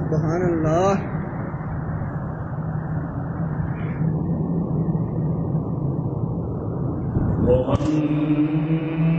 سبحان اللہ۔ محمد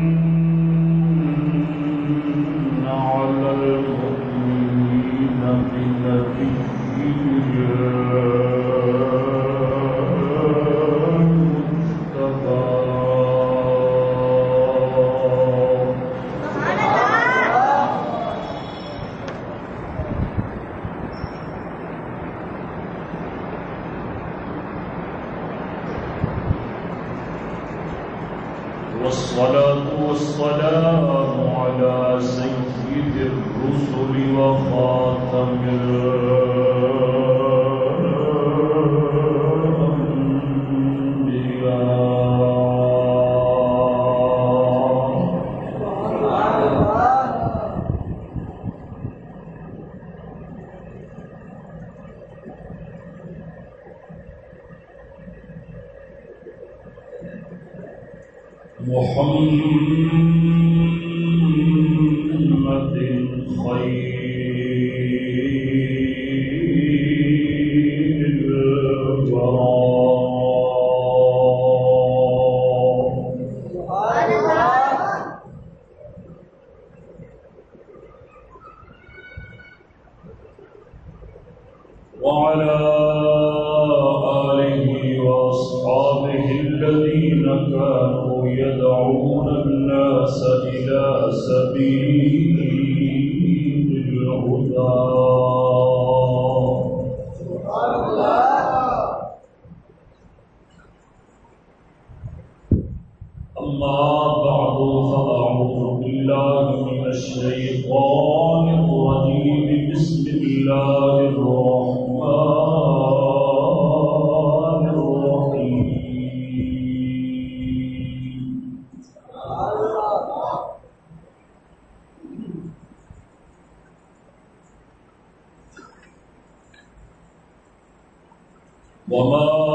وما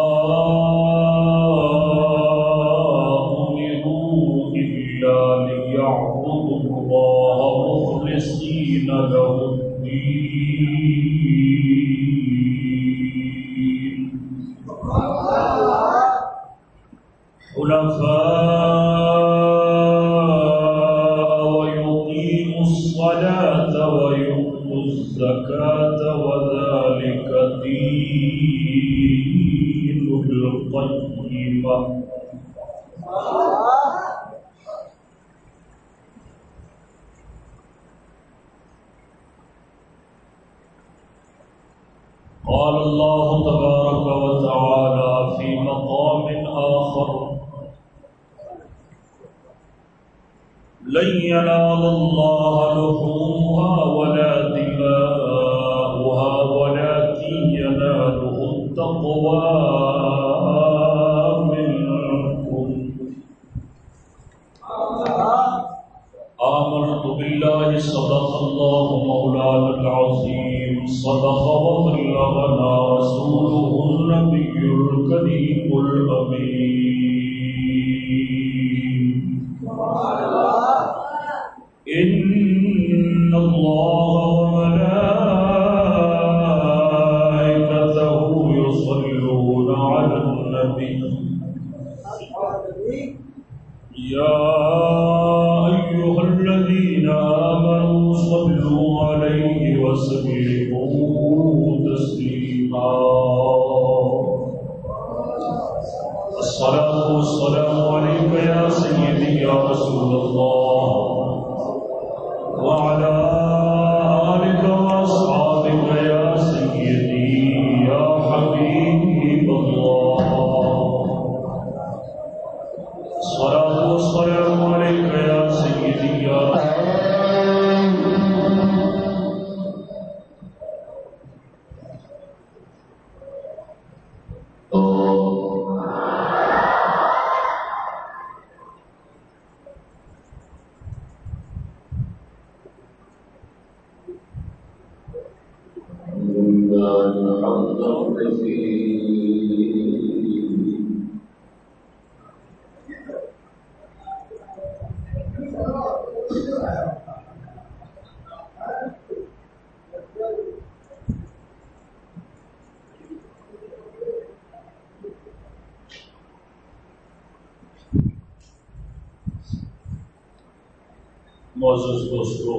دوستو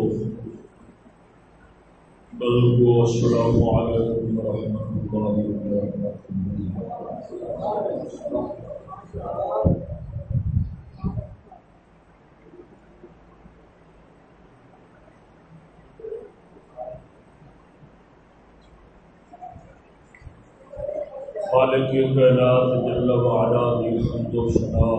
بزرگو السلام علیکم ورحمۃ اللہ وبرکاتہ خالق کائنات جل وعلا دی حمد و ثنا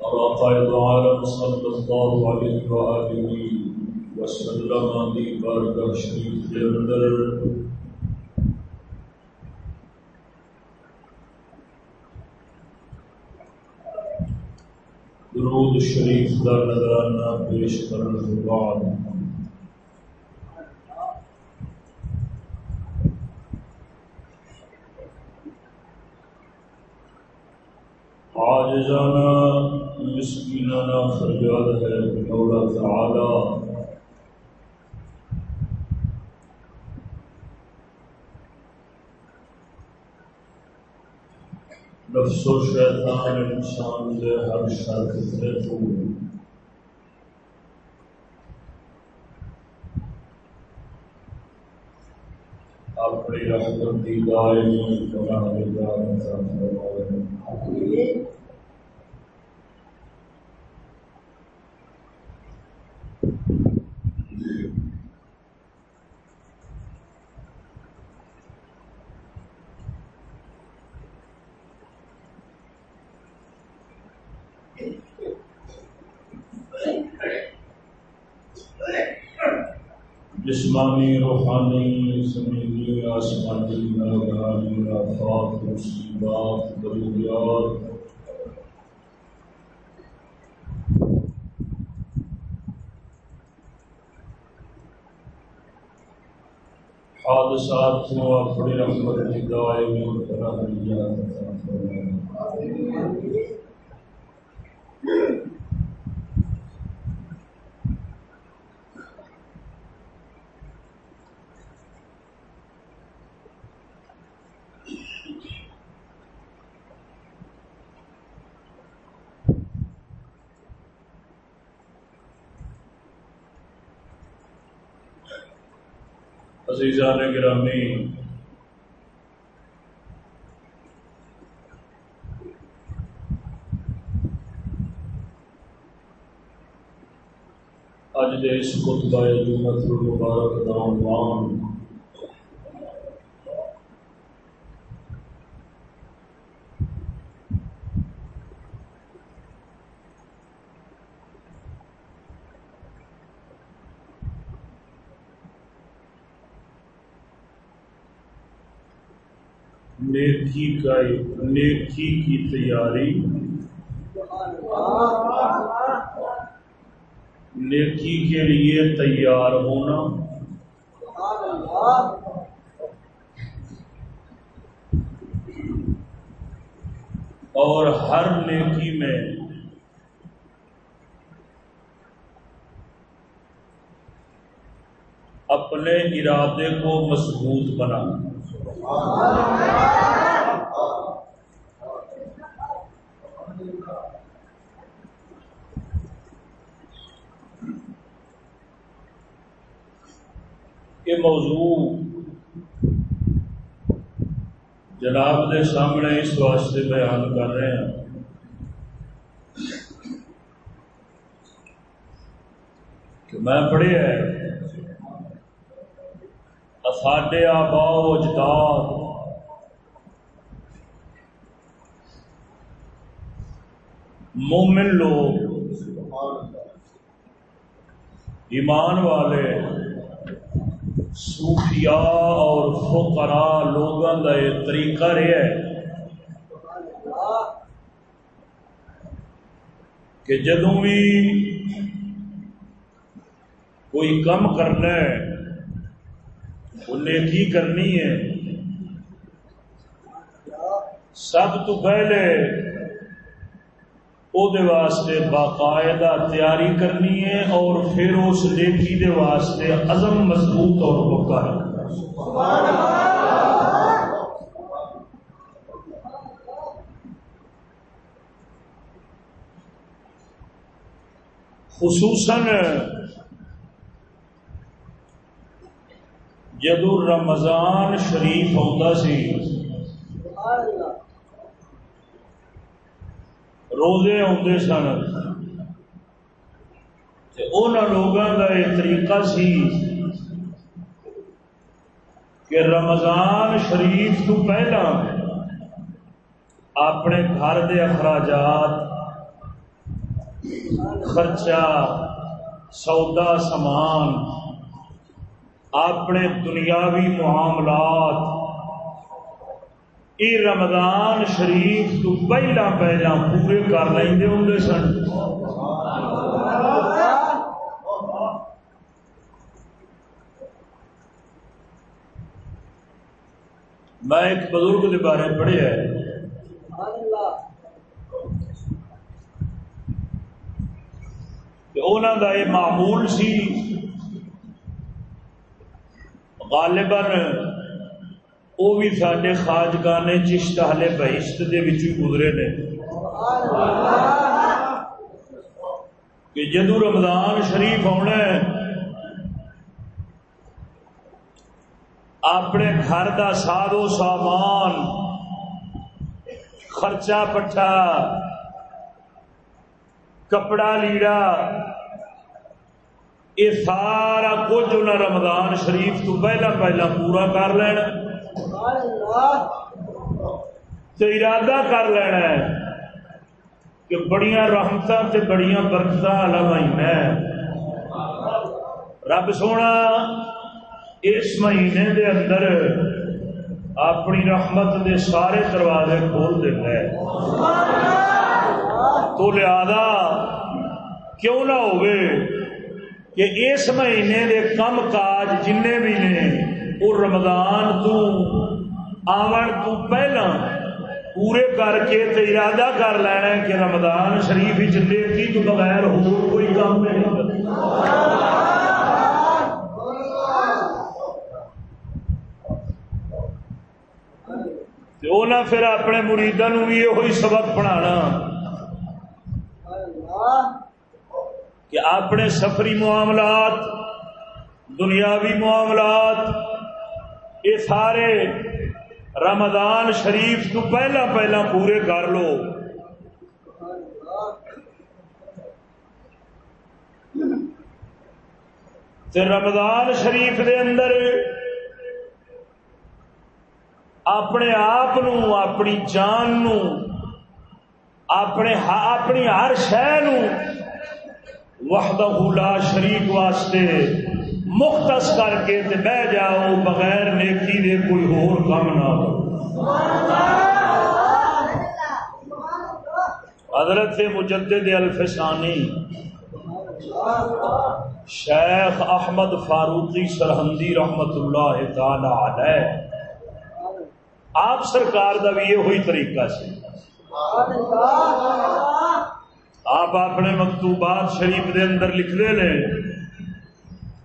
اور آقا عالم صلی اللہ علیہ وآلہ وسلم دی بارگاہ شریف کے اندر درود شریف کا نظرانہ پیش کرنے کے بعد عاجزانہ مسکینانہ فریاد ہے مولا تعالی۔ نفس و شیطان انسان دے ہر شر خطرے کو جسمانی روحانی زمینی آسمانی ناگہانی آفات مصیبات ضروریات حادثات کو اپنی رحمت کی عزیزان گرامی۔ اج دے اس خطبہ جمعہ المبارک دا عنوان نیکی کا نیکی کی تیاری۔ نیکی جی کے لیے تیار ہونا۔ اور ہر نیکی میں اپنے ارادے کو مضبوط بنانا یہ موضوع جناب کے سامنے اس واسطے بیان کر رہے ہیں۔ کہ میں پڑھے ساڈے آبا اجداد مومن لوگ، ایمان والے، صوفیاء اور فقراء لوگوں کا یہ طریقہ رہا ہے کہ جدوں بھی کوئی کم کرنا ہے، انہیں کی کرنی ہے؟ سب تو پہلے دے واسطے باقاعدہ تیاری کرنی ہے اور پھر اس لیکی دے واسطے عزم مضبوط اور پکا خصوصاً جدو رمضان شریف آتا سی روزے آتے سن لوگوں کا یہ طریقہ سی کہ رمضان شریف تو پہلا اپنے گھر دے اخراجات خرچہ سودا سامان اپنے دنیاوی معاملات یہ رمضان شریف تو پہلا پہلا پورے کر لیں ہوں سن۔ میں ایک بزرگ کے بارے پڑھیا انہوں کا یہ معمول سی، غالباً وہ بھی سارے خاجگانے چشت ہلے بہشت کے گزرے نے۔ کہ جدو رمضان شریف آنا اپنے گھر کا سادو سامان، خرچہ پٹھا، کپڑا لیڑا، یہ سارا کچھ انہیں رمضان شریف تو پہلا پہلا پورا کر لینا۔ تو ارادہ کر لینا ہے کہ بڑیاں رحمت سے بڑیاں برکت والا مہینہ رب سونا، اس مہینے دے اندر اپنی رحمت دے سارے دروازے کھول دیتا ہے۔ تو لہذا کیوں نہ ہوئے کہ اس مہینے دے کم کاج جن بھی نے، وہ رمضان تو آون تو پہلا پورے کر کے ارادہ کر لینا کہ رمضان شریف نیکی تو بغیر ہو کوئی کام نہیں۔ پھر اپنے مریدوں بھی یہ سبق پڑھانا۔ کہ اپنے سفری معاملات، دنیاوی معاملات یہ سارے رمضان شریف تو پہلا پہلا پورے کر لو۔ رمضان شریف دے اندر اپنے آپ اپنی جان نو، اپنے اپنی ہر شہ وحدہ لا شریک واسطے مختص کر کے تے بہ جاؤ، بغیر نیکی دے کوئی ہور کام نہ ہو۔ حضرت مجدد الفسانی، شیخ احمد فاروقی سرحندی رحمت اللہ تعالی علیہ، آپ سرکار کا بھی یہ ہوئی طریقہ سے آپ اپنے مکتوبات شریف دے اندر لکھ دے لیں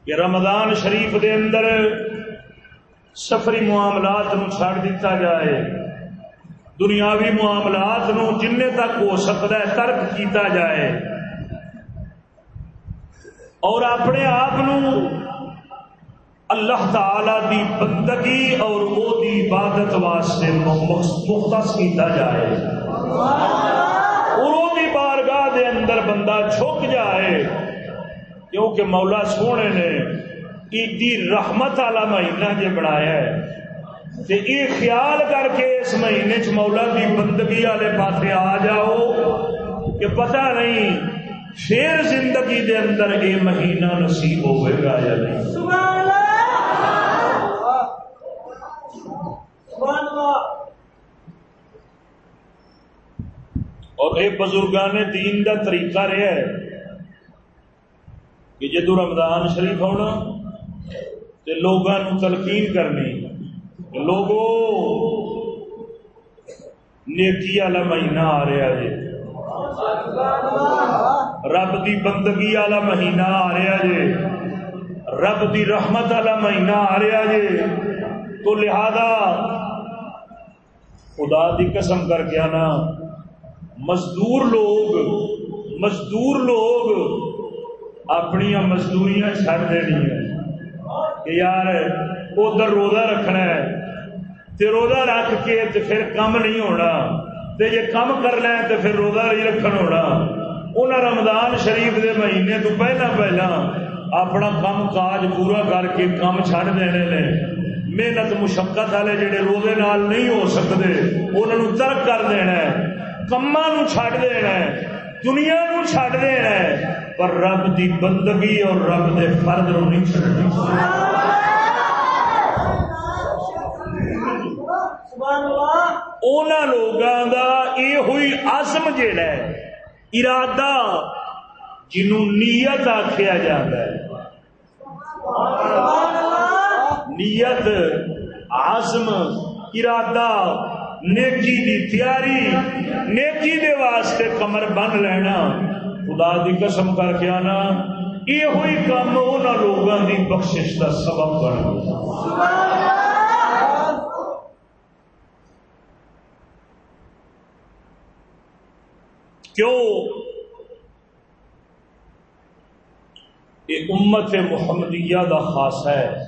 کہ رمضان شریف دے اندر سفری معاملات نو چھڑ دیتا جائے۔ دنیاوی معاملات نو جن تک ہو سکتا ہے، ترک کیتا جائے۔ اور اپنے آپ اللہ تعالی دی بندگی اور وہ دی عبادت واسطے مختص کیتا جائے۔ اور وہ دی بارگاہ دے اندر بندہ چھک جائے۔ کیونکہ مولا سونے نے ایدی رحمت والا مہینہ جی بنایا ہے۔ تے یہ خیال کر کے اس مہینے چ مولا دی بندگی والے پاس آ جاؤ کہ پتہ نہیں پھر زندگی دے اندر یہ مہینہ نصیب ہوئے گا یا نہیں۔ اور یہ بزرگان دین کا طریقہ رہا ہے۔ کہ جدو رمضان شریف ہونا تو لوگوں تلقین کرنی لوگوں نیکی والا مہینہ آ رہا ہے رب دی بندگی والا مہینہ آ رہا جے رب دی رحمت والا مہینہ آ رہا جے تو لہذا خدا دی قسم کر کے آنا، مزدور لوگ مزدور لوگ اپنی مزدوریاں چڑ دینی کہ یار ادھر روزہ رکھنا ہے تے روزہ رکھ کے تے پھر کم نہیں ہونا۔ تے جے کم کرنا ہے تے پھر روزہ نہیں رکھن ہونا۔ انہیں رمضان شریف دے مہینے تو پہلا پہلا اپنا کم کاج پورا کر کے کم چھڑ دینے نے۔ محنت مشقت والے جڑے روزے نال نہیں ہو سکتے انہوں ترک کر دینا ہے۔ کما چھڈ دینا ہے، دنیا نو چھڈ دینا ہے۔ پر رب دی بندگی اور رب دے فرد نو نہیں چڈنی لوگوں کا یہ ہوئی عزم جڑا ہے، ارادہ جنوں نیت آخیا جاتا ہے۔ نیت، عزم، ارادہ، نیکی دی تیاری، نیکی دے واسطے کمر بن لینا۔ خدا دی قسم کر کے آنا، یہ ہوئی کام ان لوگوں دی بخشش کا سبب بن کیوں؟ یہ امت محمدیہ دا خاص ہے۔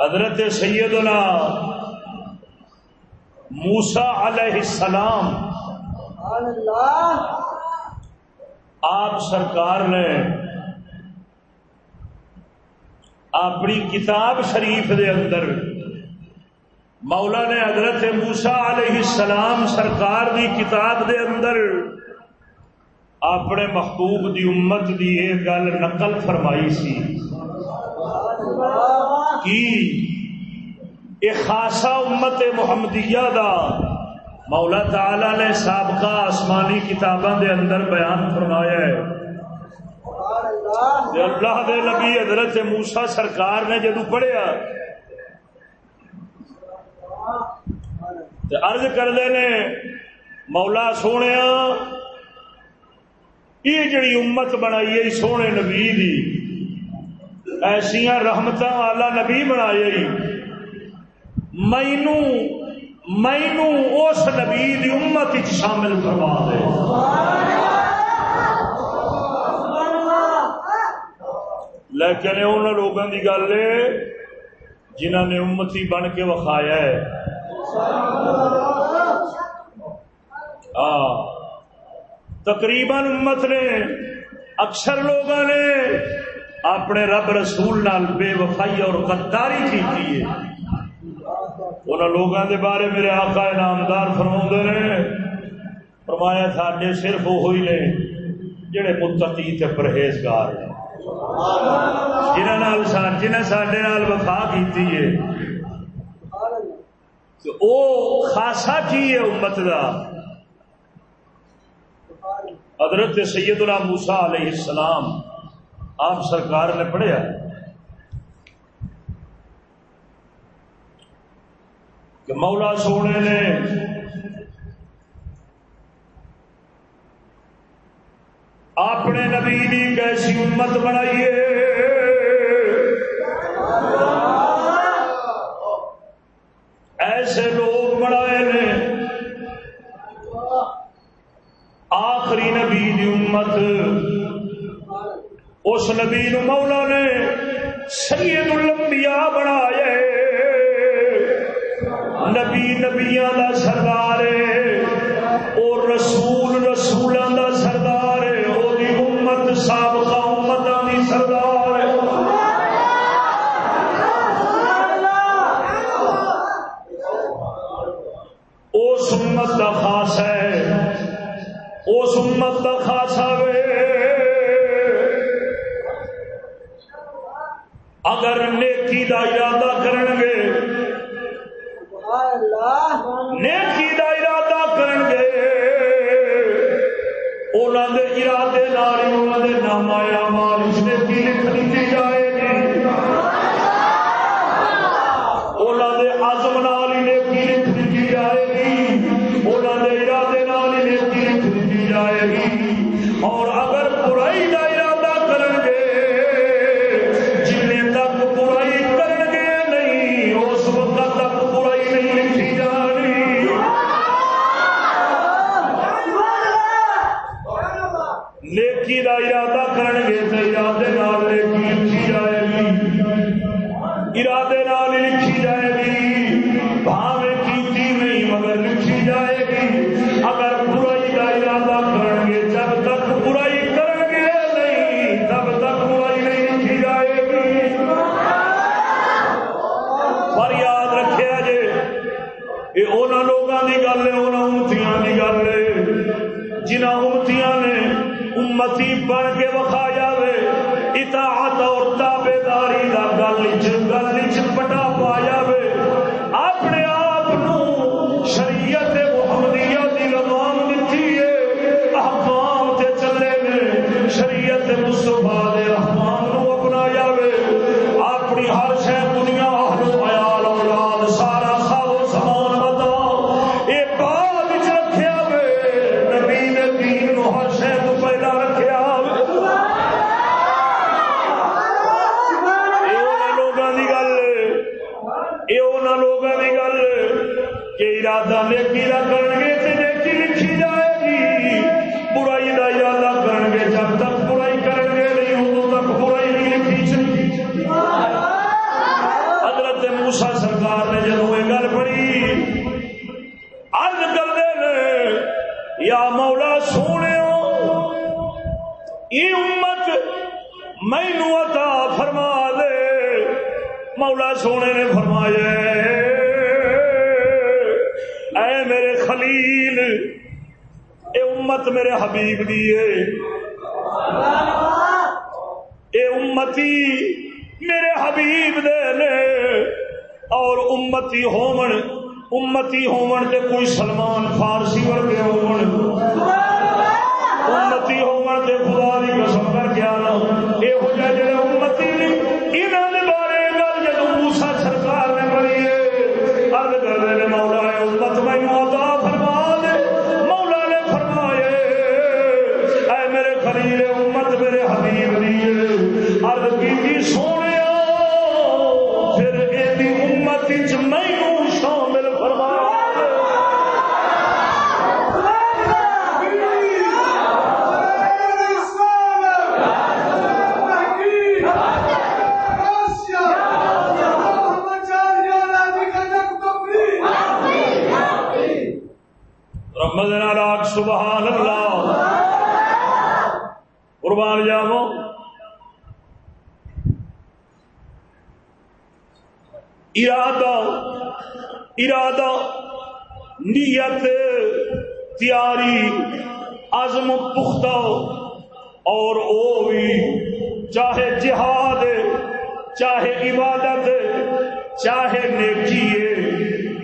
حضرت سیدنا موسا علیہ السلام، آپ سرکار نے اپنی کتاب شریف دے اندر مولا نے حضرت موسا علیہ السلام سرکار دی کتاب دے اندر اپنے محبوب دی امت دی یہ گل نقل فرمائی سی۔ کی؟ خاصا امت محمدیہ دا مولا تعالی نے سابقہ آسمانی کتاباں دے اندر بیان فرمایا ہے۔ اللہ۔ دے نبی حضرت موسا سرکار نے جدو پڑھیا ارض کرتے نے مولا سونے یہ جڑی امت بنائی ہے سونے نبی دی۔ ایسیا رحمت والا نبی بنایا مینو مینو اس نبی دی امت شامل کروا دے۔ لیکن ان لوگوں کی گل ہے جنہوں نے امتی بن کے وکھایا ہے۔ ہاں، تقریباً امت نے اکثر لوگوں نے اپنے رب رسول نال بے وفائی اور غداری کی ان لوگوں کے بارے میرے آقا انعامدار فرما نے، فرمایا ساڈے صرف وہی نے جڑے متقی تے پرہیزگار جنہوں جنہیں سڈے وفا کی خاصا کی ہے امت کا حضرت سیدنا موسا علیہ السلام آپ سرکار نے پڑھیا۔ کہ مولا سونے نے اپنے نبی کی کیسی امت بنائیے ایسے لوگ بنائے نے۔ آخری نبی کی امت، اس نبی نو مولا نے سید الانبیاء بنایا نبی نبیاں دا سردار اور رسول رسولوں دا ارادہ نیکی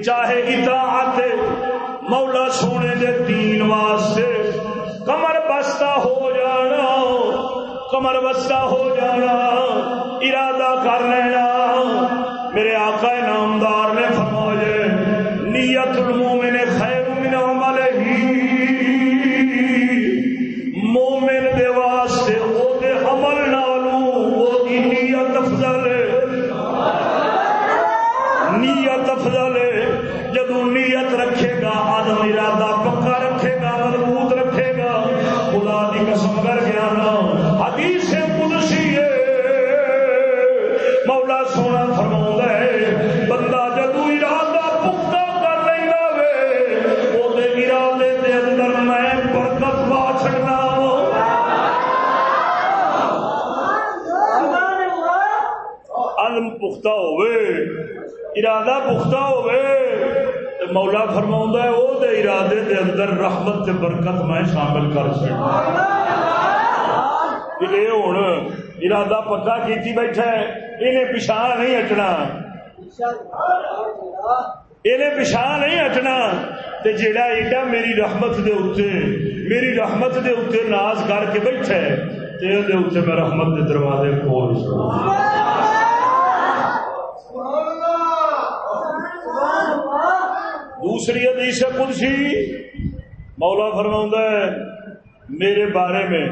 چاہے اطاعت مولا سونے دے دین واسطے۔ کمر بستہ ہو جانا کمر بستہ ہو جانا، ارادہ کر لینا۔ میرے آقا نامدار نے فرمایا، نیت المومن خیر ارادہ پختہ ہوئے۔ مولا فرماؤں ہے وہ دے ارادے دے اندر رحمت دے برکت میں شامل کر سکتا یہ ہوں ارادہ پکا کیتی بیٹھا ہے انہیں پچھا نہیں ہٹنا۔ انہیں پچھا نہیں ہٹنا۔ تے جیڑا ایڈا میری رحمت دے اتے میری رحمت دے اتے ناز کر کے بیٹھا ہے تے دے اتے میں رحمت دے دروازے کھول سکتا دوسری حدیث قدسی۔ مولا فرماؤں ہے، میرے بارے میں،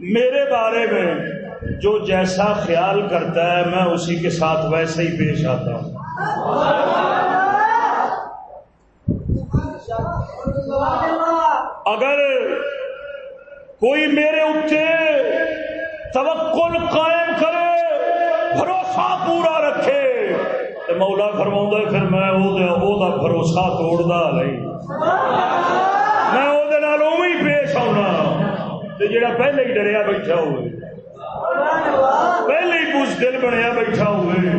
میرے بارے میں جو جیسا خیال کرتا ہے، میں اسی کے ساتھ ویسے ہی پیش آتا ہوں۔ اگر کوئی میرے اتنے توکل قائم کرے، بھروسہ پورا رکھے تو مولا فرما پھر میں وہ بھروسہ توڑتا نہیں میں وہ پیش آنا جڑا پہلے ہی ڈریا بیٹھا ہوئے پہلے ہی کچھ دل بنیا بیٹھا ہوئے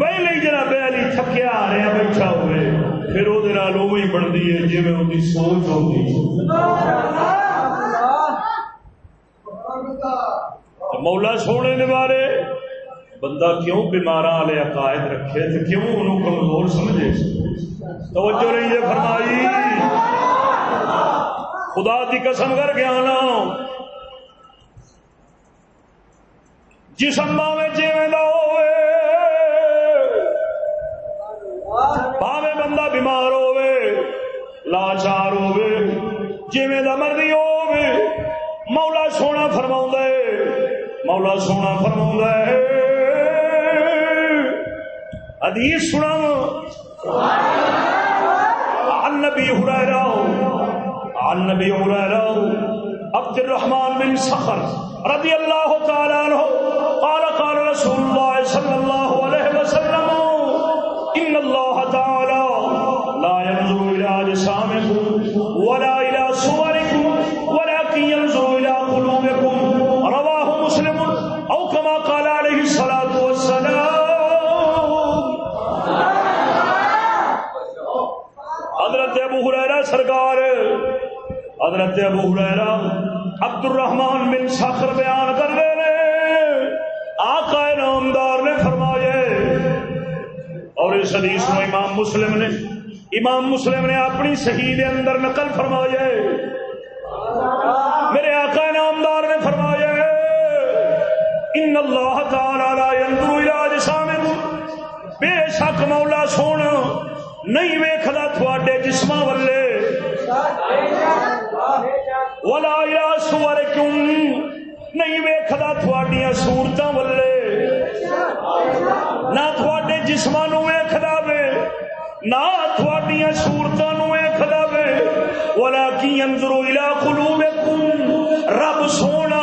پہلے ہی جنا پہلی تھکیا آ رہا بیٹھا ہوئے پھر وہ بنتی ہے جی میں ان سوچ ہوتی مولا سونے کے بارے بندہ کیوں بیمار والے عقائد رکھے تو کیوں انہوں کمزور سمجھے؟ توجہ نہیں ہے فرمائی؟ خدا کی قسم کر گیا نا جسم میں جیویں ہوئے پاوے بندہ بیمار ہوئے لاچار ہوئے جیویں مرضی ہوئے مولا سونا فرما مولا سونا فرما ادیس نبی النبی ہریرا النبی ہریرا عبد الرحمن بن سخر رضی اللہ تعالی عنہ قال قال رسول اللہ صلی اللہ ابو حریرہ عبد الرحمان بن سخر بیان کر دے رہے آقا نامدار نے فرمائے اور اس حدیث میں امام مسلم نے امام مسلم نے اپنی صحیح دے اندر نقل فرمائے میرے آقا نامدار نے فرمایا ان اللہ تعالی لا ينظر الى بے شک مولا سونا، نہیں ویکھدا تھوڑے جسماں والے ولا یا سور کیوں نہیں ویکھدا تھوڑیاں صورتاں ولے نہ تھوڑے جسماں ویکھدا وے، نہ تھوڑیاں صورتاں ویکھدا وے۔ ولا کی انظر الى قلوبکم رب سونا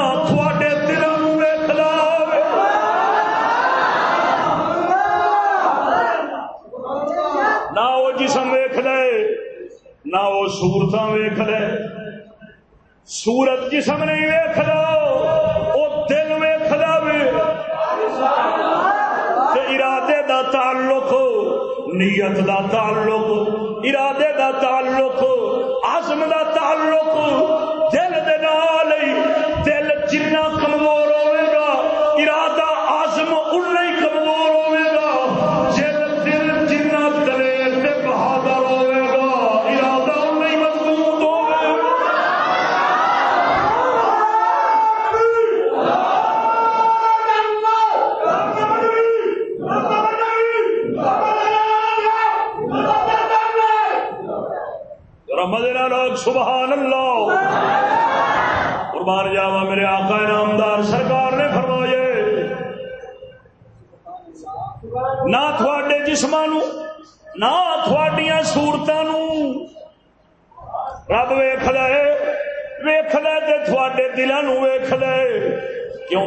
سورت ویخ لے سورت جسم نہیں ویخ لو دل ویخ ارادے دا تعلق، نیت دا تعلق، ارادے دا تعلق۔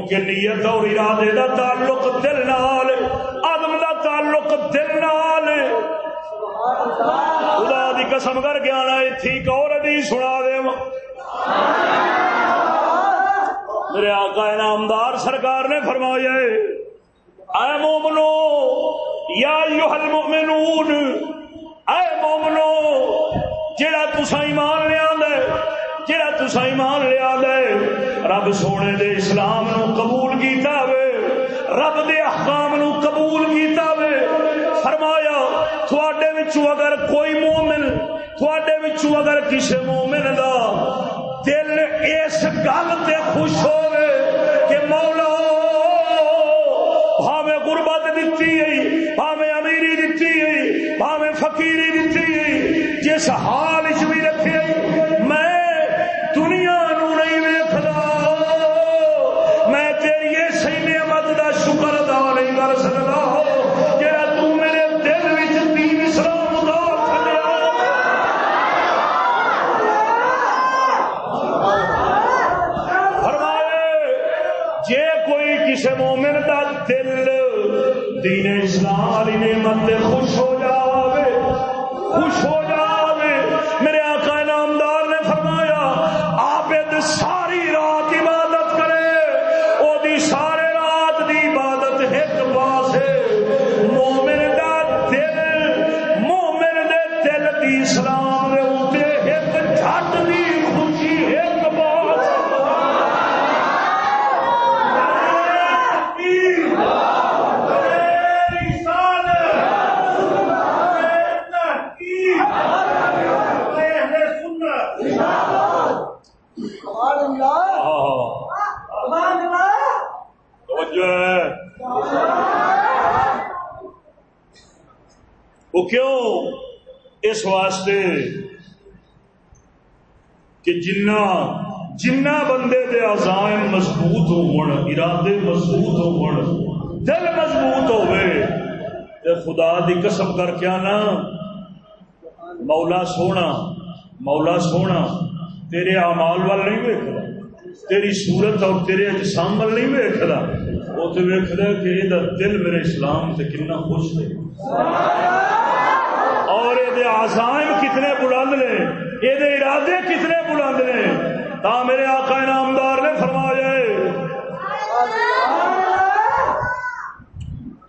کیونکہ نیت اور ارادے دا تعلق دل نال آدم دا تعلق دل نال۔ خدا دی قسم کر گیا نا ٹھیک اور ادی سنا دے۔ میرے آقا انعامدار سرکار نے فرمایا اے مومنو، یا یوہل مومنون اے مومنو، جڑا تسا ایمان لیا دے جڑا تسا ایمان لیا دے رب سونے دے اسلام نو قبول کیتا وے، رب دے احکام نو قبول کیتا وے۔ فرمایا، تھوڑے اگر کوئی مومن، تھوڑے اگر کسی مومن دا دل اس گل تے خوش ہوئے کہ مولا بھاوے غربت دیتی ہے بھاوے امیری دیتی ہے بھاوے فقیری دیتی ہے جس حال بھی رکھے نعمت خوش ہو کہ جنہ جنہ بندے دے عزائم مضبوط ہون، ارادے مضبوط ہون، دل مضبوط ہوئے خدا دی قسم کر کے آنا، مولا سونا مولا سونا، تیرے اعمال وال نہیں ویکھدا، تیری صورت اور تیرے اجسام وال نہیں ویکھدا وہ تو ویکھدا کہ یہ دل میرے اسلام سے کتنا خوش ہے۔ اور یہ عزائم کتنے بلند نے یہ ارادے کتنے بلند نے تا میرے آقا نامدار نے فرمایا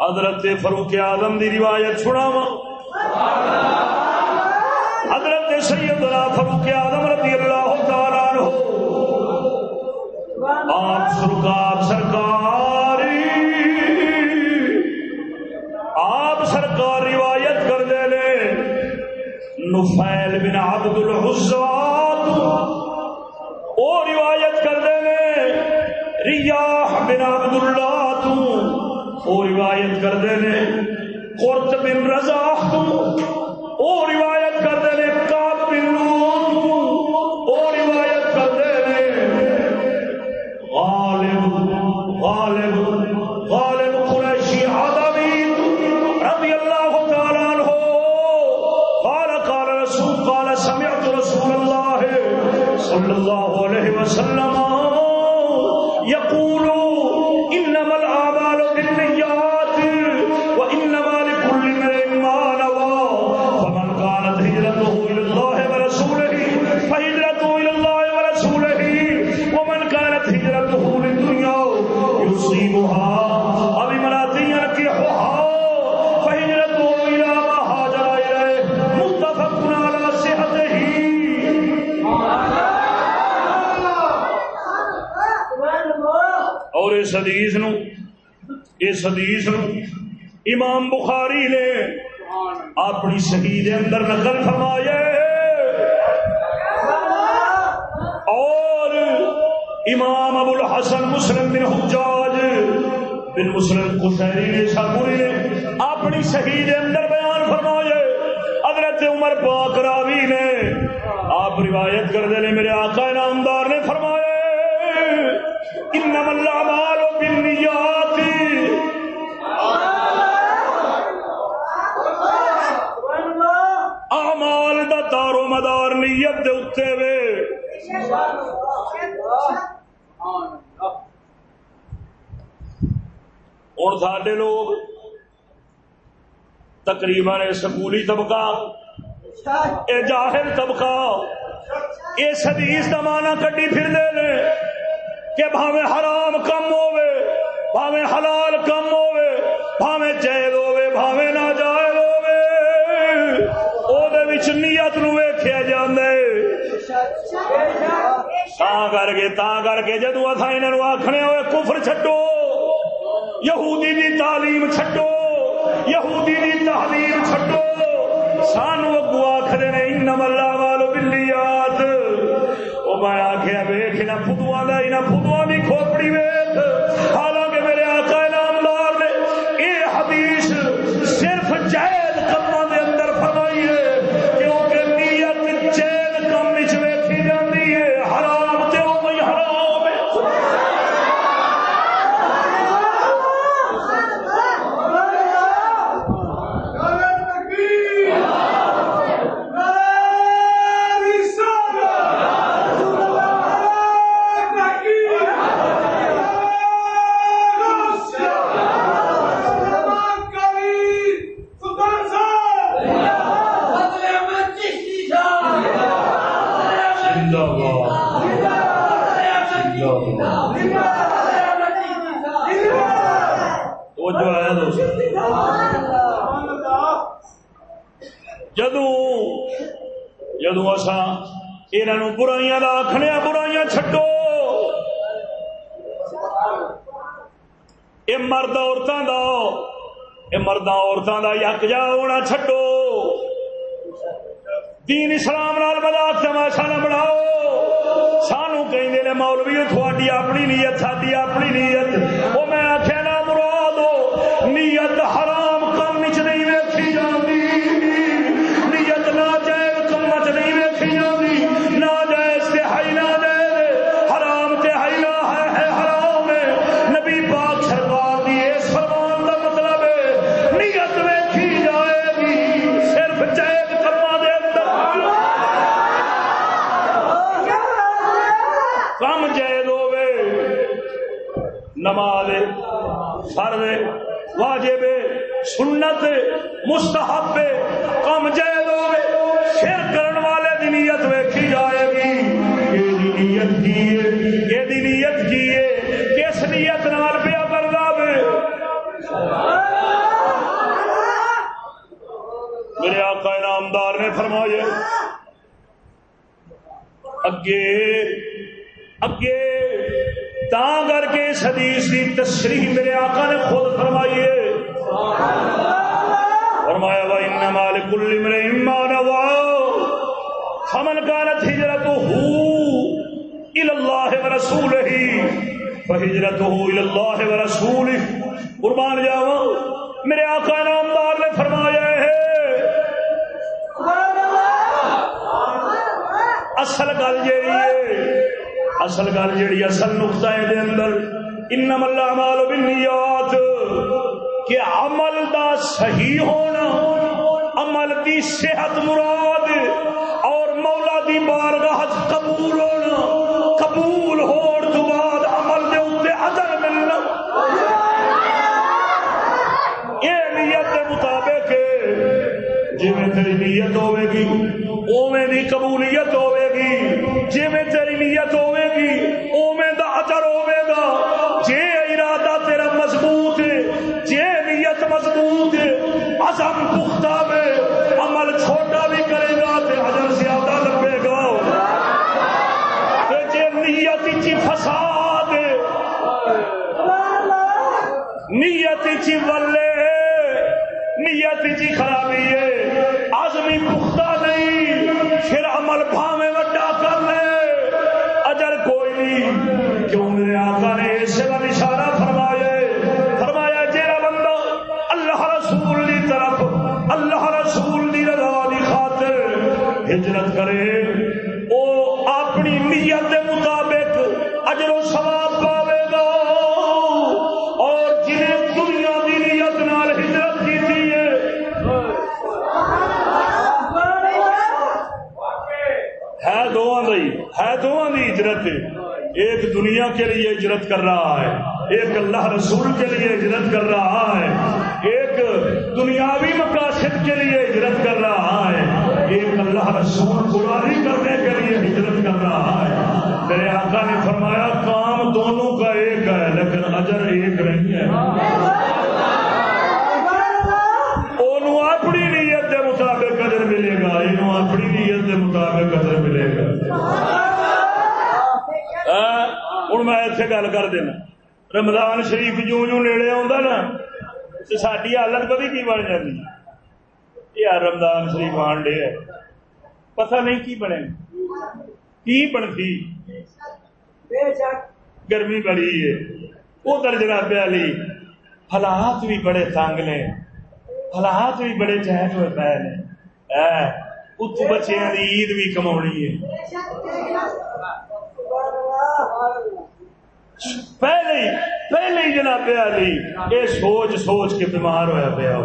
حضرت فروخ آدم دی روایت سناوا حضرت سیدنا فروخ آدم رضی اللہ تعالیٰ عنہ۔ آپ سرکار سرکاری۔ آپ سرکار روایت کر دے لے نفیل بن عبد الحزات وہ روایت کرتے ہیں لے ریاح بن عبد اللہ تو او روایت کرتے ہیں لے قرط بن رضا تو وہ روایت اس حدیث امام بخاری نے اپنی صحیح دے اندر نقل فرمایا اور امام ابو الحسن مسلم بن حجاج بن مسلم قشیری نے شاپوری نے اپنی صحیح دے اندر بیان فرمایا۔ حضرت عمر پاک راوی نے آپ روایت کر دے میرے آقا نامدار نے فرمایا، انما الاعمال بالنیات اعمال دا دار و مدار نیت دے اتے وے ہوں سڈے لوگ تقریباً سکولی طبقہ اے جاہل طبقہ اس حدیث دا معنی کڈی پھر دے لے کہ بھاوے حرام کم ہوے بھاوے حلال کم ہوے بھاوے جائز ہوے بھاوے ناجائز ہوے او دے وچ نیت نو ویکھیا جاندا ہے تا کر کے تا کر کے جدو اساں انہاں نو آکھنے ہوئے کفر چھڈو یہودی دی تعلیم چھڈو، یہودی دی تعلیم چھڈو۔ سانو اگو آخر نے والو الاعمال بالنیات او میں آخیا ویخ نہ فدواں دا نہ فدواں دی کھوپڑی ویکھ حالانکہ میرے آقا نامدار نے اے حدیث صرف جائز کماں دے اندر فرمائی ہے کیونکہ نیت جائز کم وچ ویکھی جاندی ہے حرام تے او کوئی حرام ہے وہ جو ہے دوست جدو جدو اصا یہ برائیاں کا آخنے برائیاں چھڈو یہ مرد عورتوں کا یہ مرد عورتوں کا یک جا ہونا چھڈو دین اسلام نال مذاق تماشا نہ بناؤ سانو کہ مولوی تھوڑی اپنی نیت ساری اپنی نیت مستحب، کم جائز ہوے شر کرن والے دی نیت ویکھی جائے گی۔ یہ نیت کی ہے؟ یہ نیت کی ہے؟ کس نیت نال پیا کردا وے؟ میرے آقا انعامدار نے فرمایا، اگے اگے تا کر کے اس حدیث کی تشریح میرے آقا نے خود فرمائی فرمائیے فرمایا وا ان مالک المر ایمان وا فمن كانت هجرته الى الله ورسوله فهجرته الى الله ورسوله قربان جاوا میرے آقا نامدار نے فرمایا ہے، اصل گل جیڑی ہے، اصل گل جیڑی اصل نقطہ ہے دے اندر، انما الاعمال بالنیات. کہ عمل دا صحیح ہونا، عمل دی صحت مراد اور مولا دی بارگاہ قبول ہونا، قبول ہون تو بعد عمل دے اوتے اجر ملنا۔ یہ نیت دے مطابق جی تیری نیت ہوے گی اوے دی قبولیت ہوے گی جی تیری نیت ہوے گی اوے دا اجر ہوے گا۔ نیت چی ولے نیت چی خرابی ہے۔ آزمی پختہ نہیں پھر عمل بھار دی ایک دنیا کے لیے ہجرت کر رہا ہے۔ ایک اللہ رسول کے لیے ہجرت کر رہا ہے۔ ایک دنیاوی مقاصد کے لیے ہجرت کر رہا ہے۔ ایک اللہ رسول قراری کرنے کے لیے ہجرت کر رہا ہے۔ میرے آقا نے فرمایا، کام دونوں کا ایک ہے، لیکن اجر ایک نہیں ہے انہوں اپنی نیت کے مطابق اجر ملے گا انہوں اپنی نیت کے مطابق اجر ملے گا ہوں گل کر دینا رمضان شریف جو جو نیڑے آتا نا تو ساری حالت کبھی کی بن جاتی یار رمضان شریف آن ڈے ہے پتہ نہیں کی بنے کی بنتی گرمی بڑی ہے ادھر جناب علی حالات بھی بڑے تنگ نے حالات بھی بڑے چہت ہوئے پے نے ات بچیاں دی عید بھی کماونی ہے پہلے ہی پہلے ہی جناب علی یہ سوچ سوچ کے بیمار ہویا پیا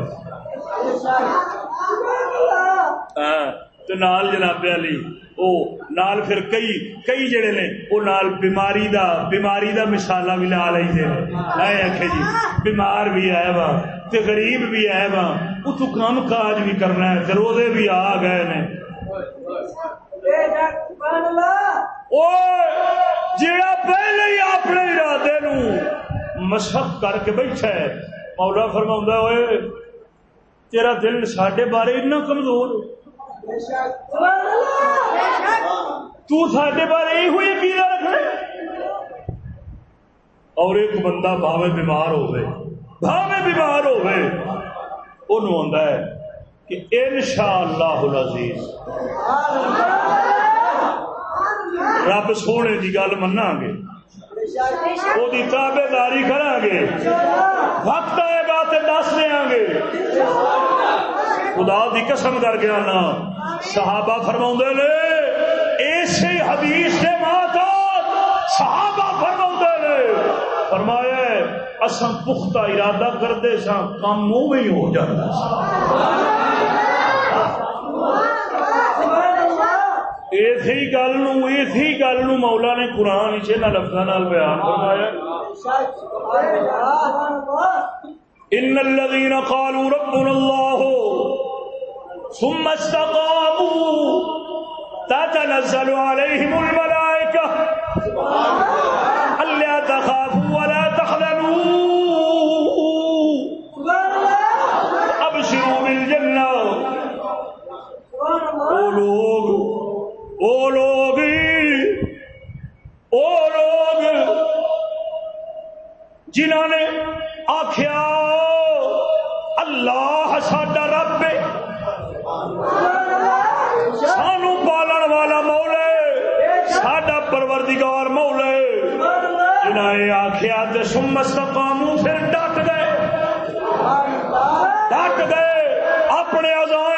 ہاں تو نال جناب علی او نال پھر کئی کئی جڑے نے او نال بیماری دا بیماری دا مثالہ بھی لا لئی دے اے اکھے جی بیمار بھی ہے وا تے غریب بھی ہے وا او تو کام کاج بھی کرنا ہے تے روزے بھی آ گئے نے۔ جڑا پہلے ہی اپنے ارادے نو مشق کر کے بیٹھا ہے۔ مولا فرما ہوئے تیرا دل سڈے بارے اتنا کمزور۔ تے بارے یہ ہوئی کی رکھنا اور ایک بندہ بھاوے بیمار ہوئے بھاوے بیمار ہوئے انہوں ہے کہ ان شاء اللہ العزیز رب سونے کی گل منا گے وہ تابے داری کرا گے وقت آئے گا تو دس دیا گے خدا دی قسم کر کے آنا صحابہ فرما نے اسی حدیث سے ماں صحابہ فرما نے فرمایا اصل پختہ ارادہ کرتے سا کام منہ ہی ہو جاتا سا اسی گل اسی گل مولا نے قرآن چھ لفظوں بیان فرمایا ان الذين قالوا ربنا الله ثم استقاموا تتنزل عليهم الملائكة ألا تخافوا ولا لوگ او لوگ جنہوں نے آخیا اللہ ساڈا رب سانو پالن والا مولے ساڈا پروردگار مولے جنہوں نے آخیا تو سمست کاموں سے ڈٹ گئے۔ ڈٹ گئے۔ اپنے ازائے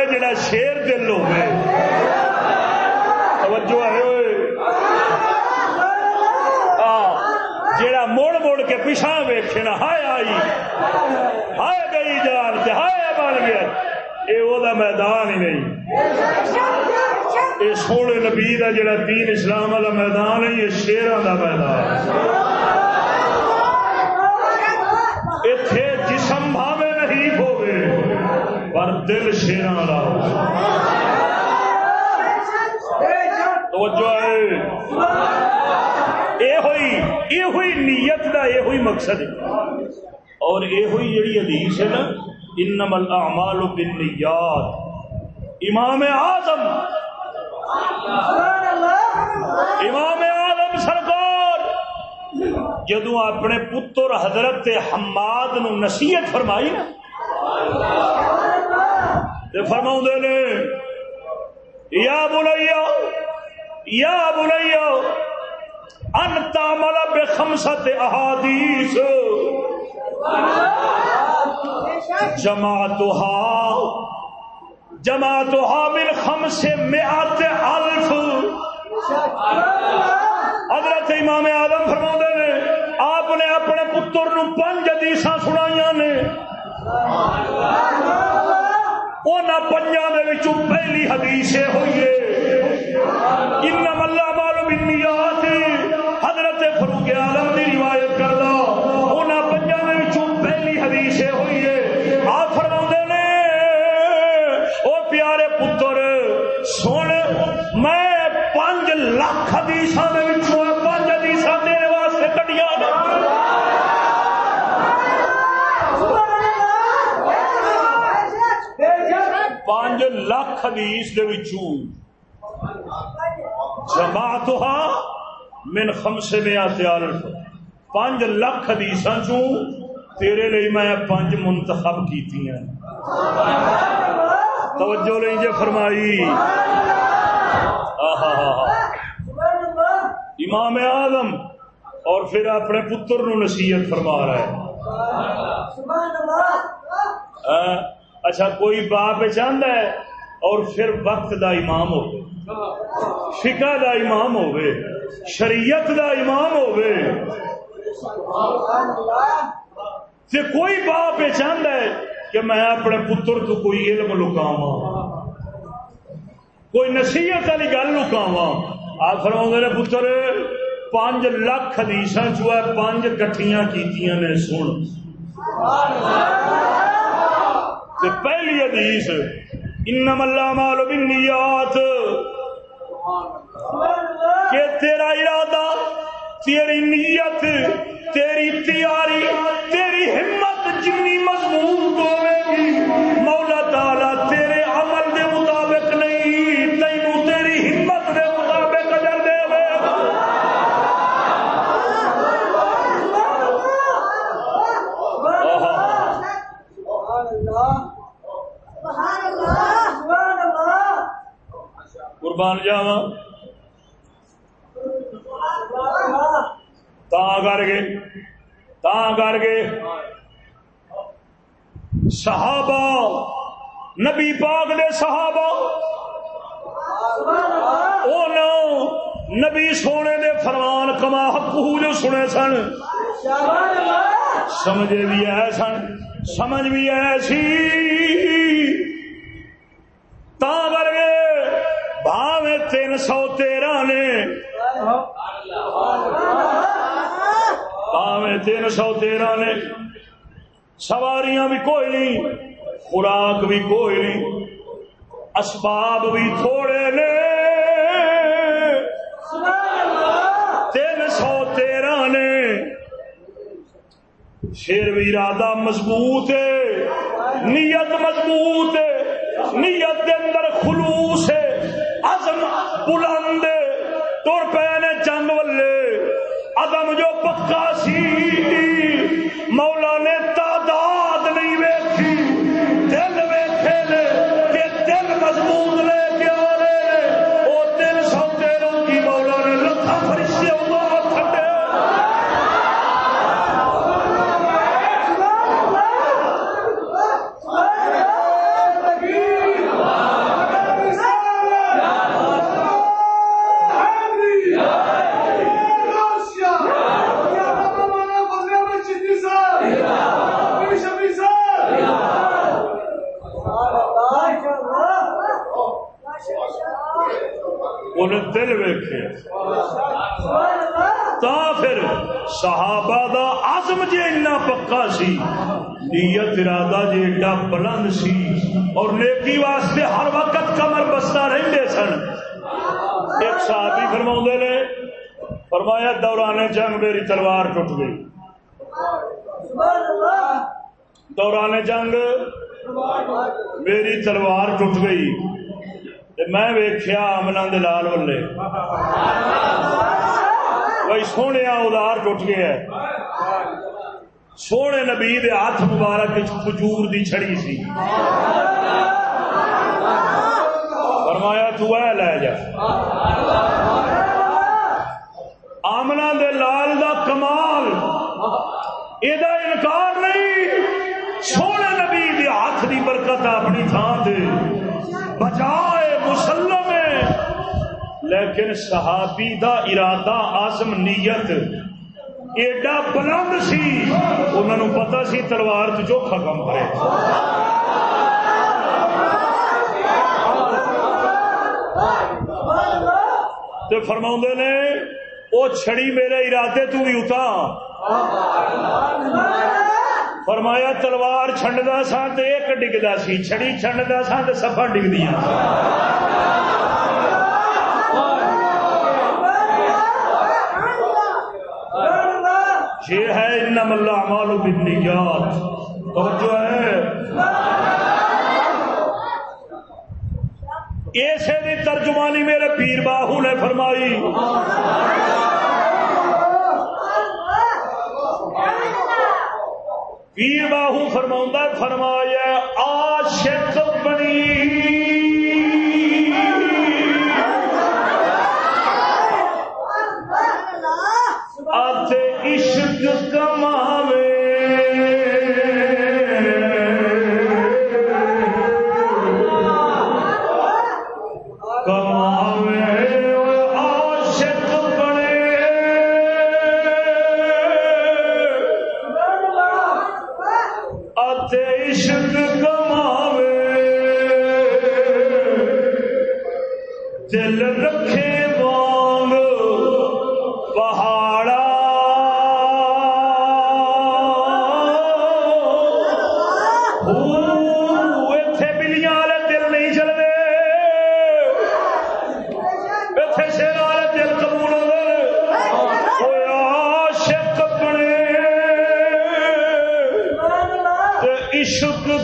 جڑا شیر دل ہو توجہ ہے جڑا مڑ مڑ کے پیچھا ویکھنا، ہائے آئی۔ ہائے گئی جان ہائے بن گیا۔ یہ وہ میدان ہی نہیں۔ یہ سونے نبی کا جڑا دین اسلام والا میدان ہے، یہ شیران کا میدان اتے جسم بھاوے نہیں ہوگے پر دل شیران والا یہ ہوئی نیت کا یہ ہوئی مقصد ہے۔ اور یہ ہوئی جڑی حدیث ہے نا انم الاعمال بالنیات۔ امام اعظم۔ امام آدم سرکار۔ جدو اپنے پتر حضرت حماد نو نصیحت فرمائی نا فرما نے یا بلیا یا بلیا ان تامل بے خمسط احادیث جماعتها جمع تو حامل خم سے الف حضرت امام آدم فرما نے، آپ نے اپنے پتر نو پنج حدیث سنائی نے۔ پنجا پہلی حدیث ہوئی ہے۔ ان ملا معلوم انیات حضرت فروغ آدم کی روایت کردہ انہوں پنجا پہلی حدیث ہوئی ہے۔ آپ فرما پیارے پتر، سن، میں پانچ لاکھ حدیث پانچ حدیث میرے واسطے کٹیا پانچ لاکھ حدیث جماعت من خمسے میں آتیار پانچ لاکھ حدیث تیرے لیے میں پانچ منتخب کی توجہ نہیں جی فرمائی۔ امام آدم اور پھر اپنے پتر نو نصیحت فرما رہا ہے۔ اچھا کوئی باپ چاہتا ہے؟ اور پھر وقت دا امام ہو فقہ دا امام ہو شریعت دا امام ہو کوئی باپ یہ چاہتا ہے کہ میں اپنے پتر تو کوئی علم لکاوا کوئی نصیحت والی گل لکاوا آپ فرما نے پتر، پانچ لاکھ حدیث چو ہے، پانچ کٹیاں کیتیاں نے سن۔ پہلی حدیث انم اللہ مال بنیات کہ تیرا ارادہ تیری نیت تیری تیاری تیری ہمت جنی مضبوط ہوئے گی مولا تعالی تیرے عمل دے مطابق نہیں تینوں تیری ہمت دے مطابق اجر دے قربان جاوا کر کے کر کے۔ صحابہ، نبی پاک دے صحابہ۔ او نو نبی سونے دے فرمان کما حق جو سنے سن۔ سمجھے بھی ہے سن، سمجھ بھی ایسی تا کر کے بھاوے تین سو تیرہ نے۔ پاوے تین سو تیرہ نے۔ سواریاں بھی کوئی نہیں، خوراک بھی کوئی نہیں، اسباب بھی تھوڑے نے۔ تین سو تیرہ نے۔ شیر بھی ارادہ مضبوط ہے، نیت مضبوط ہے، نیت کے اندر خلوص ہے۔ عزم بلند تر پے نے چند ولے عزم جو پکا سی مولا نے تعداد نہیں ویکھی دل ویکھے لے کہ دل مضبوط لے کے آ رہے وہ دل سو تیروں کی مولا نے لکھا فرشتے اللہ تھڈے انہیں دل ویکھے۔ تا پھر صحابہ دا عزم جے اتنا پکا سی، نیت، ارادہ جے ایڈا بلند سی، اور نیکی واسطے ہر وقت کمر بستہ رہتے سن۔ ایک صحابی فرما نے، فرمایا، دوران جنگ میری تلوار ٹوٹ گئی۔ دوران جنگ میری تلوار ٹوٹ گئی۔ میں ویخیا امنا دلال والے بھائی سونے ادار ٹوٹ گیا سونے نبی دے ہاتھ مبارک کھجور دی چھڑی سی فرمایا تو اے لے جا آمنا دے لال دا کمال یہ انکار نہیں سونے نبی دے ہاتھ دی برکت اپنی تھان دے بجائے مسلم لیکن صحابی دا ارادہ آزم نیت، ایڈا بلند سی انہوں نے پتا سی تلوار چوکھا کم کرے فرما نے وہ چھڑی میرے ارادے تو بھی اتا۔ فرمایا، تلوار چنڈا سا تو ایک ڈگتا سی، چھڑی چنڈا سا تو سفا ڈگدیا یہ ہے انم اللہ مالو بنیات توجہ ہے۔ اسے ترجمانی میرے پیر باہو نے فرمائی۔ پیر باہو فرما فرمایا شکر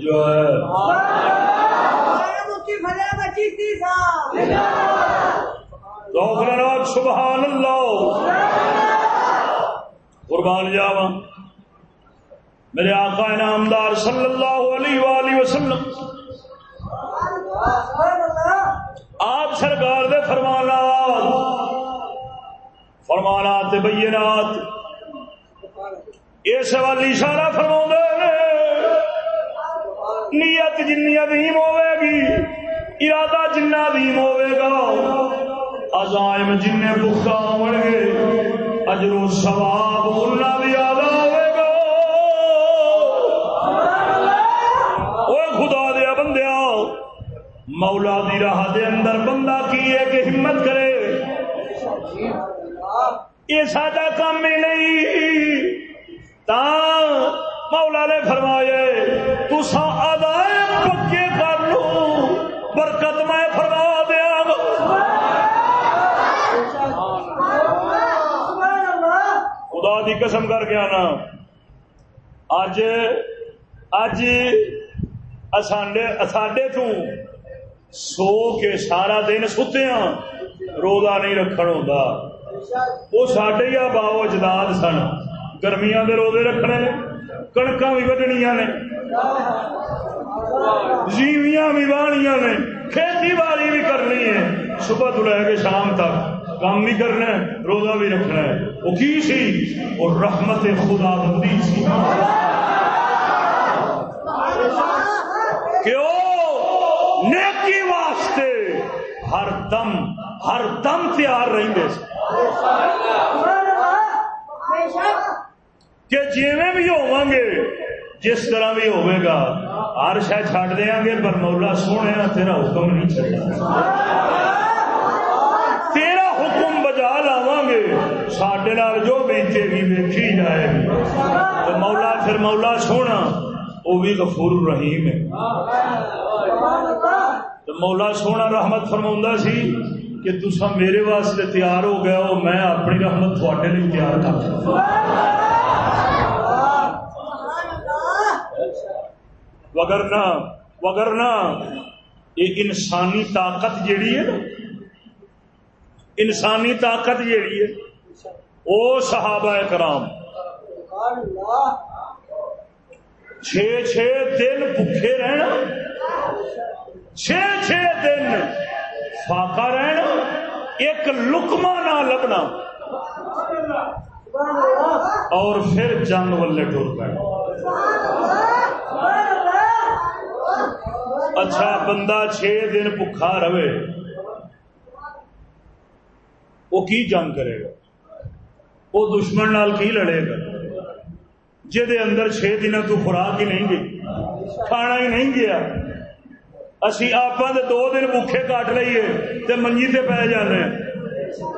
جو ہے۔ سبحان اللہ۔ قربان جاوا میرے آقا انعامدار صلی اللہ علیہ وآلہ وسلم۔ آپ سرکار دے فرمانات۔ فرمانات بینات۔ اس والی اشارہ فرما نیت جن عظیم ہوئے گی ارادہ جن عظیم ہوئے گا عزائم جن بخا ہون گے اجر و ثواب اللہ زیادہ ہوے گا اوے خدا دے بندیا مولا دی راہ دے اندر بندہ کی ہے کہ ہمت کرے یہ سادہ کام میں نہیں تاں مولا نے فرمایا تسا ادائے پکے کر لو برکت میں فرما دیا خدا دی قسم کر کے آنا۔ اج اج ساڈے تو سو کے سارا دن ستے ہاں روزہ نہیں رکھن ہوتا وہ سڈے یا آباؤ اجداد سن۔ گرمیاں دے روزے رکھنے۔ کڑکا بھی وڈنیا نے جیویاں بھی واہنیا نے کھیتی باڑی بھی کرنی ہے صبح تو لے کے شام تک کام بھی کرنا ہے روزہ بھی رکھنا ہے وہ کی سی اور رحمت خدا بندی سی کیوں نیکی واسطے ہر دم ہر دم تیار رہیں گے کہ جیویں بھی ہوا گے جس طرح بھی ہوا ہر شاید چڈ دیا گے پر مولا سونے تیرا حکم نہیں چلنا تیرا حکم بجا لاواں گے سڈے نال جو بیچے بھی ویکھی جائے گی۔ تو مولا، پھر مولا سونا وہ بھی غفور رحیم ہے۔ تو مولا سونا رحمت فرما سی کہ تسا میرے واسطے تیار ہو گیا ہو، میں اپنی رحمت تھوڑے لیے تیار کر وگرنا وگرنا، یہ انسانی طاقت جیڑی ہے نا، انسانی طاقت جیڑی ہے، او صحابہ کرام چھ چھ دن بھوکے رہنا چھ چھ دن فاقا رہنا، ایک لکما نہ لبنا، اور پھر جنگ والے ٹور پہ اچھا بندہ چھ دن بھوکا رہے وہ کی جنگ کرے گا وہ دشمن نال کی لڑے گا جہد اندر چھ دن تو خوراک ہی نہیں گئی کھانا ہی نہیں گیا اسی آپ دو دن بھوکے کاٹ لیے تے منجی تے پی جانے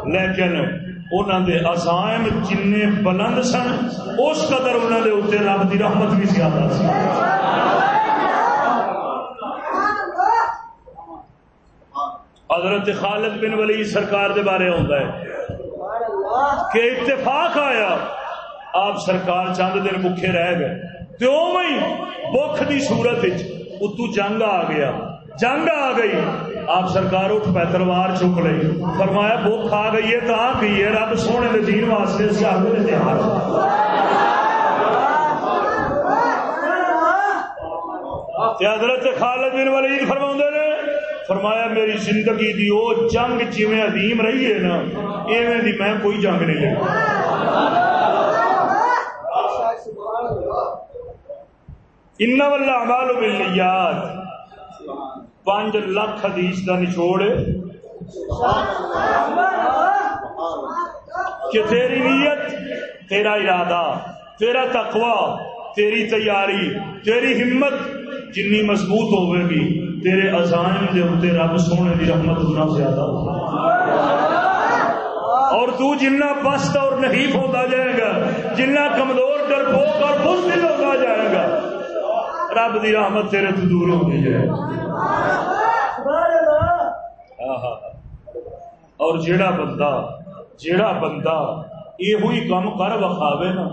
لیکن انہوں دے عزائم جن بلند سن اس قدر انہوں دے اتنے رب کی رحمت بھی زیادہ سی حضرت خالد بن ولی سرکار دے بارے ہوتا ہے کہ اتفاق آیا، آپ سرکار چند دن بکھے رہ گئے۔ تو میں بخ کی صورت اتو جنگ آ گیا۔ جنگ آ گئی۔ آپ سرکار اٹھ پہ تلوار چک لی فرمایا بخ آ گئی ہے تو آ گئی ہے؟ رب سونے کے دین واسطے سیاح حضرت خالد بن ولید فرما نے فرمایا، میری زندگی دی او جنگ جی عظیم رہی ہے نا، ایویں دی میں کوئی جنگ نہیں لڑی. ان والا امال بالنیات. پانچ لاکھ حدیث کا نچوڑ کہ تیری نیت، تیرا ارادہ، تیرا تقوی، تیری تیاری، تیری ہمت جنی مضبوط ہوئے گی۔ تیرے عزائم دے ہوتے رب سونے دی رحمت اتنا زیادہ اور تو جنہ بست اور نہیں ہوتا جائے گا، جنہ کمزور، ڈرپوک اور بزدل ہوتا جائے گا، رب دی رحمت تیرے تو دور ہوتی جائے۔ اور جیڑا بندہ جیڑا بندہ یہ ہوئی کام کر وکھاوے نا،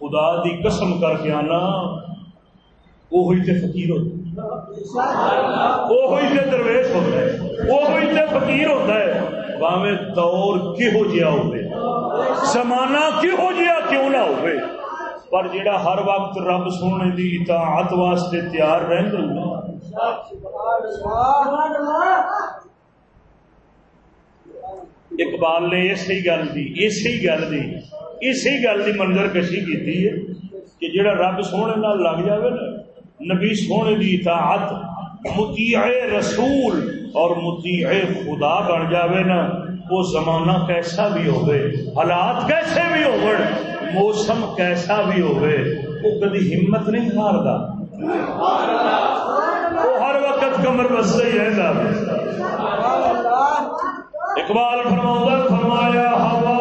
خدا دی قسم کر کے آنا وہ ہوئی تے فقیر ہوتا۔ وہ تے درویش ہوتا ہے وہ ہوئی تے فقیر ہوتا ہے باویں دور کہو جیا ہوئے زمانہ کہو جیا کیوں نہ ہوئے پر جڑا ہر وقت رب سونے دی اطاعت واسطے تیار رہن اقبال نے اسی گل دی اسی گل دی اسی گل دی منظر کشی کی ہے کہ جڑا رب سونے نال لگ جاوے نا نبی سونے دی اطاعت مطیع رسول اور مطیع خدا بن جاوے نا، وہ زمانہ کیسا بھی ہوئے حالات کیسے بھی ہوئے موسم کیسا بھی ہوئے وہ کدی ہمت نہیں ہارتا وہ ہر وقت کمر بستا ہی رہتا اقبال فرمایا، ہوا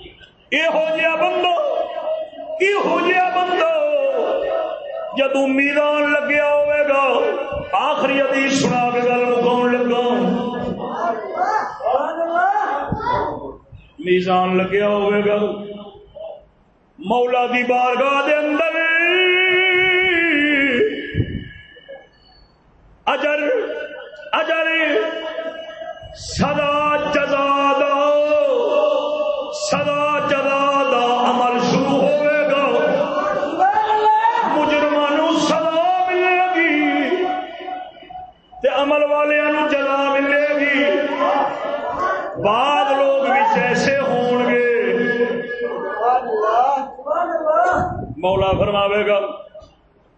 یہو جہا بندو یہو جہا بندو جدو میدان لگیا ہوئے گا آخری ادی سنا کے گل مکاؤ لگا میزان لگیا ہوئے گا مولا دی بارگاہ دے اندر اجر اجر سدا مولا فرماوے گا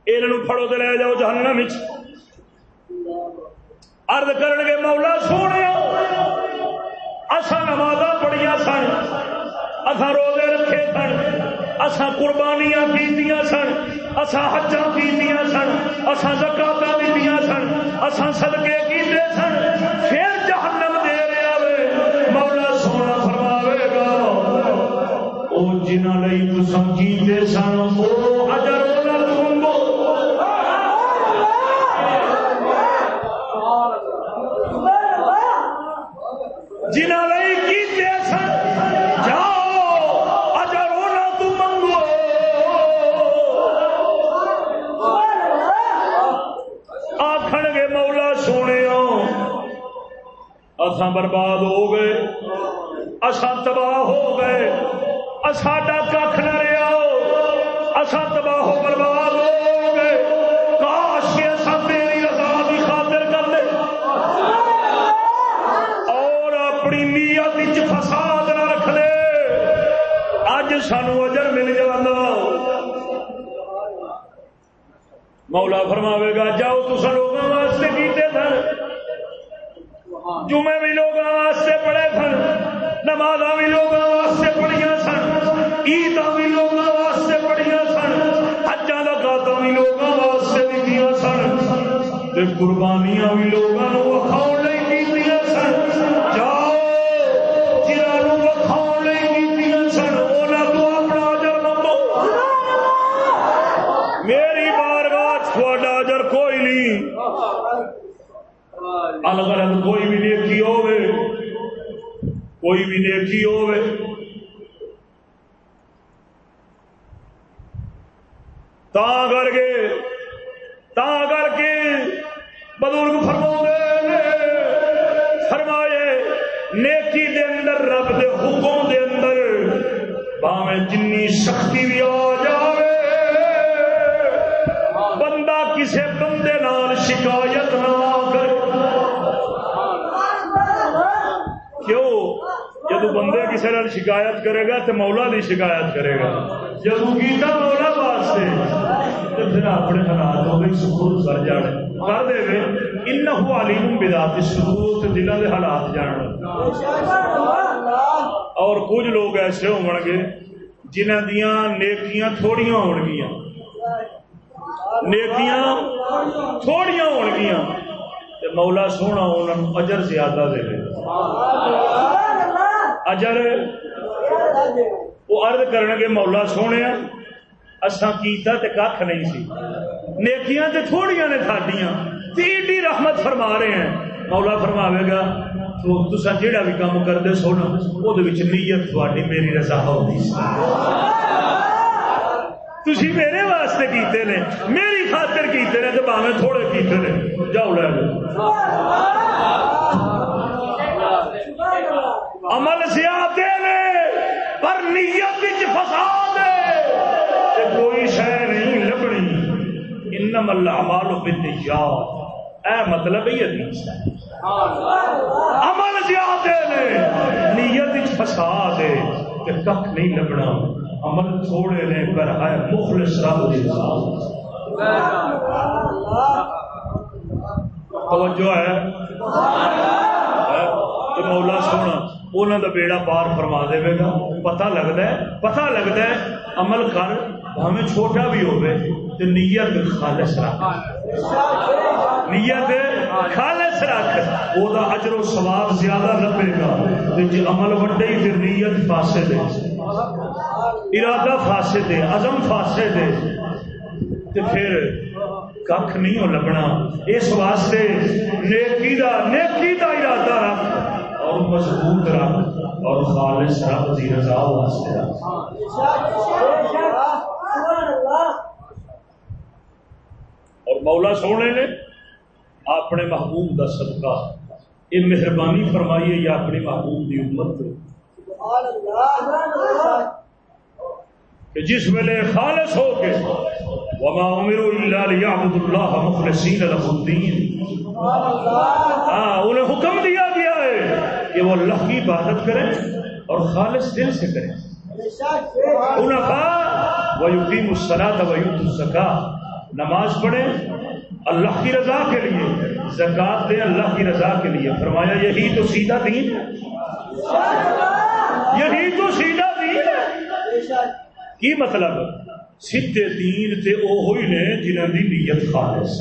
یہ پھڑو تے لے جاؤ جہنم ارد کرن گے، مولا سونے اصا نماز پڑھیا سن اصا روزے رکھے سن اصا قربانیاں کیتیاں سن اصا حجاں کیتیاں سن اصا زکاتا دیتیاں سن اصا صدقے کیتے سن۔ او جنہاں لئی تساں کیتے سن او اجر انہاں تمبو لئی کیتے سن جاؤ اجر انہاں تو منگو آخر گے مولا سونے اساں برباد ہو گئے اساں تباہ ہو گئے ساڈا کھ نہ رہا اساں تباہ برباد ہو گئے کاش کے اساں تیری رضا کی خاطر کر لے۔ اور اپنی نیت فساد نہ رکھ لے۔ اج سانو اجر مل جانا۔ مولا فرماوے گا، جاؤ تو لوگوں واسطے کیتے سن جمعے بھی لوگوں منگو میری بارگاہ تھوڑا اجر کوئی نہیں۔ الگ الگ کوئی بھی نیکی ہوے کوئی بھی نیکی ہوے تا کر کے تا کر کے بزرگ فرما فرمائے نیکی دے اندر رب دے حکم دے اندر باویں جنی سختی بھی آ جاوے بندہ کسے بندے نال شکایت جب بندے کسی نال شکایت کرے گا تو مولا دی شکایت کرے گا۔ جب کیتا مولا واسطے تو پھر اپنے حالات ہو گئی سکون کر جانے کر دے وے۔ انہو علیم بذات الصدور تے دلاں دے حالات جان۔ اور کچھ لوگ ایسے ہون گے جنہاں دیاں نیکیاں تھوڑیاں ہون گیاں۔ نیکیاں تھوڑیاں ہون گیاں۔ تے مولا سونا انہاں اجر زیادہ دے دے۔ اجر وہ ارد کرنگے مولا سونے، اساں کیتا تے کھ نہیں سی۔ نیکیاں تے تھوڑیاں نے تھاڈیاں۔ تے ایڈی رحمت فرما رہے ہیں۔ مولا فرماوے گا، تو تسا جیڑا بھی کام کرتے سو نا وہ نیت تھوڑی میری رضا ہوگی تھی میرے واسطے کیتے نے، میری خاطر کیتے نے تو باوے تھوڑے کیتے نے۔ جاؤ لے لو۔ عمل زیادہ نے، پر نیت فساد کوئی شہ نہیں لبنی۔ انم اللہ مالو بالنیات اے مطلب یہ حدیث ہے۔ عمل زیادہ نے، نیت فساد ہے۔ کہ کخ نہیں لبنا۔ عمل تھوڑے نے، پر ہے مخلص رب دی توجہ ہے۔ مولا سونا۔ انہوں کا بیڑا پار فرما دے گا پتا لگتا ہے پتا لگتا ہے عمل کر ہمیں چھوٹا بھی ہوئے تو نیت خالص رکھ نیت خالص رکھ وہ اجر و ثواب زیادہ لبے گا جی عمل وڈے ہی پھر نیت پاسے دے ارادہ فاسے دے عزم فاسے دے تو پھر کھ نہیں ہو لبنا اس واسطے نیکی دا نیکی دا ارادہ رکھ اور مضبوط رکھ اور خالص رب دی رضا واسطے اور مولا سونے نے، اپنے محبوب کا صدقہ۔ یہ مہربانی فرمائیے یا اپنی محبوب کی امت کہ جس ویلے خالص ہو کے، وما امروا الا ليعبدوا الله مخلصين له الدين۔ ہاں انہیں حکم دیا کہ وہ اللہ کی عبادت کریں اور خالص دل سے کریں۔ یقین السلاط ویوت الزکا نماز پڑھیں اللہ کی رضا کے لیے، زکات دیں اللہ کی رضا کے لیے۔ فرمایا، یہی تو سیدھا دین ہے۔ یہی تو سیدھا دین ہے۔ کی مطلب؟ سیدھے دین تے او ہوئی نے جنہاں دی نیت خالص۔